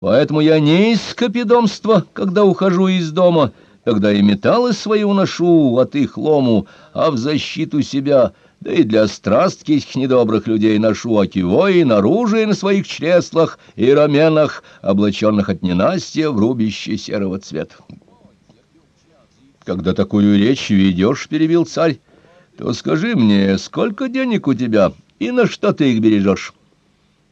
Поэтому я не из скопидомства, когда ухожу из дома, когда и металлы свои уношу от их лому, а в защиту себя, да и для страстки этих недобрых людей ношу окивой и оружие на своих чреслах и раменах, облаченных от ненастья в рубище серого цвета. Когда такую речь ведешь, — перебил царь, — то скажи мне, сколько денег у тебя и на что ты их бережешь?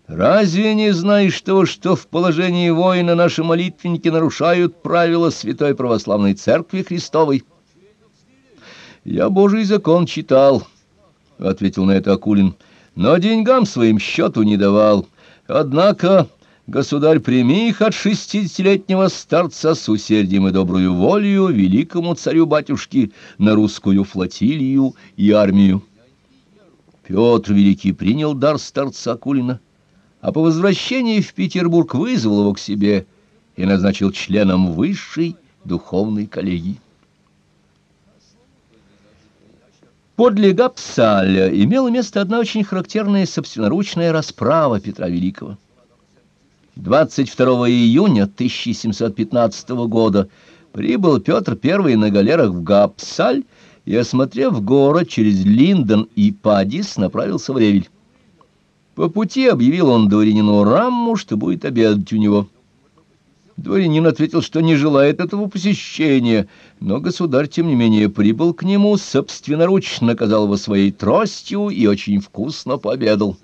Разве не знаешь того, что в положении воина наши молитвенники нарушают правила Святой Православной Церкви Христовой? Я Божий закон читал, — ответил на это Акулин, — но деньгам своим счету не давал. Однако, государь, прими их от шестидесятилетнего старца с усердием и добрую волею великому царю-батюшке на русскую флотилию и армию. Петр Великий принял дар старца Акулина — а по возвращении в Петербург вызвал его к себе и назначил членом высшей духовной коллегии. Подле Гапсаля имела место одна очень характерная собственноручная расправа Петра Великого. 22 июня 1715 года прибыл Петр I на галерах в Гапсаль и, осмотрев город через Линдон и Падис, направился в Ревель. По пути объявил он дворянину Рамму, что будет обедать у него. Дворянин ответил, что не желает этого посещения, но государь, тем не менее, прибыл к нему, собственноручно наказал его своей тростью и очень вкусно пообедал.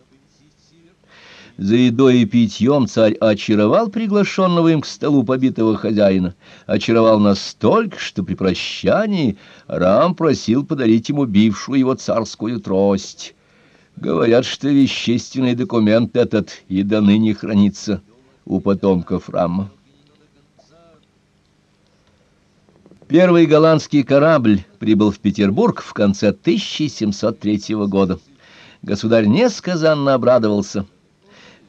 За едой и питьем царь очаровал приглашенного им к столу побитого хозяина. Очаровал настолько, что при прощании Рам просил подарить ему бившую его царскую трость. Говорят, что вещественный документ этот и до ныне хранится у потомков Рамма. Первый голландский корабль прибыл в Петербург в конце 1703 года. Государь несказанно обрадовался.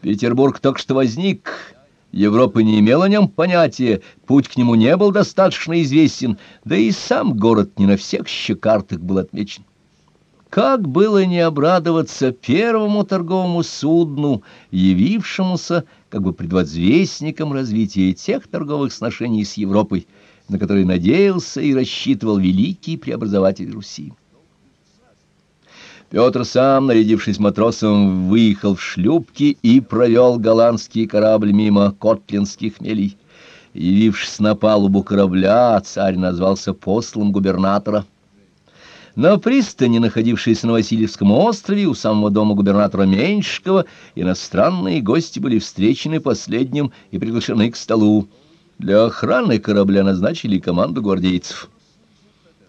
Петербург только что возник, Европа не имела о нем понятия, путь к нему не был достаточно известен, да и сам город не на всех щекартах был отмечен. Как было не обрадоваться первому торговому судну, явившемуся как бы предвозвестником развития тех торговых сношений с Европой, на которые надеялся и рассчитывал великий преобразователь Руси. Петр сам, нарядившись матросом, выехал в шлюпки и провел голландский корабль мимо котлинских мелей. Явившись на палубу корабля, царь назвался послом губернатора – на пристани, находившейся на Васильевском острове, у самого дома губернатора Меньшикова, иностранные гости были встречены последним и приглашены к столу. Для охраны корабля назначили команду гвардейцев.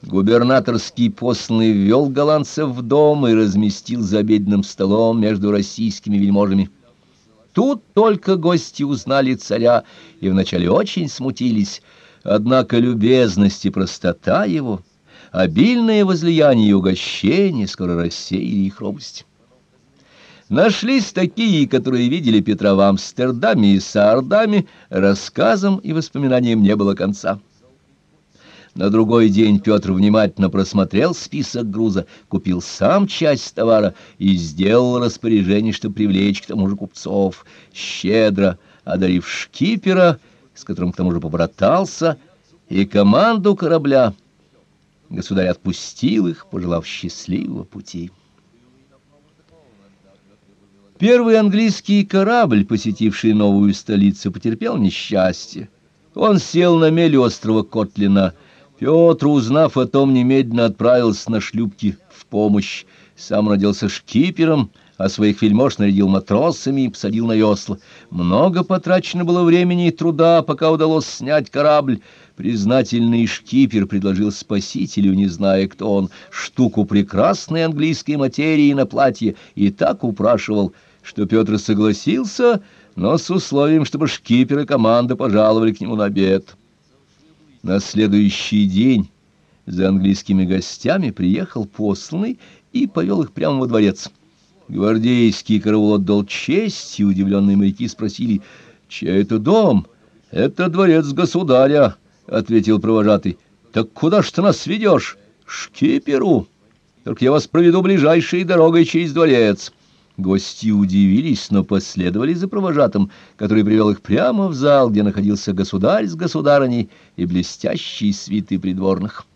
Губернаторский посланный ввел голландцев в дом и разместил за обеденным столом между российскими вельможами. Тут только гости узнали царя и вначале очень смутились, однако любезность и простота его — обильное возлияние и угощение скоро рассеяли их робость. Нашлись такие, которые видели Петра в Амстердаме и Саардаме, рассказам и воспоминаниям не было конца. На другой день Петр внимательно просмотрел список груза, купил сам часть товара и сделал распоряжение, чтобы привлечь к тому же купцов, щедро одарив шкипера, с которым к тому же побратался, и команду корабля — Государь отпустил их, пожелав счастливого пути. Первый английский корабль, посетивший новую столицу, потерпел несчастье. Он сел на мель острова Котлина. Петр, узнав о том, немедленно отправился на шлюпки в помощь. Сам родился шкипером, а своих вельмож нарядил матросами и посадил на весла. Много потрачено было времени и труда, пока удалось снять корабль. Признательный шкипер предложил спасителю, не зная, кто он, штуку прекрасной английской материи на платье и так упрашивал, что Петр согласился, но с условием, чтобы шкипер и команда пожаловали к нему на обед. На следующий день за английскими гостями приехал посланный и повел их прямо во дворец. Гвардейский караул отдал честь, и удивленные моряки спросили, «Чей это дом?» «Это дворец государя», — ответил провожатый. — Так куда ж ты нас ведешь? — Шкиперу. Только я вас проведу ближайшей дорогой через дворец. Гости удивились, но последовали за провожатым, который привел их прямо в зал, где находился государь с государыней и блестящие свиты придворных.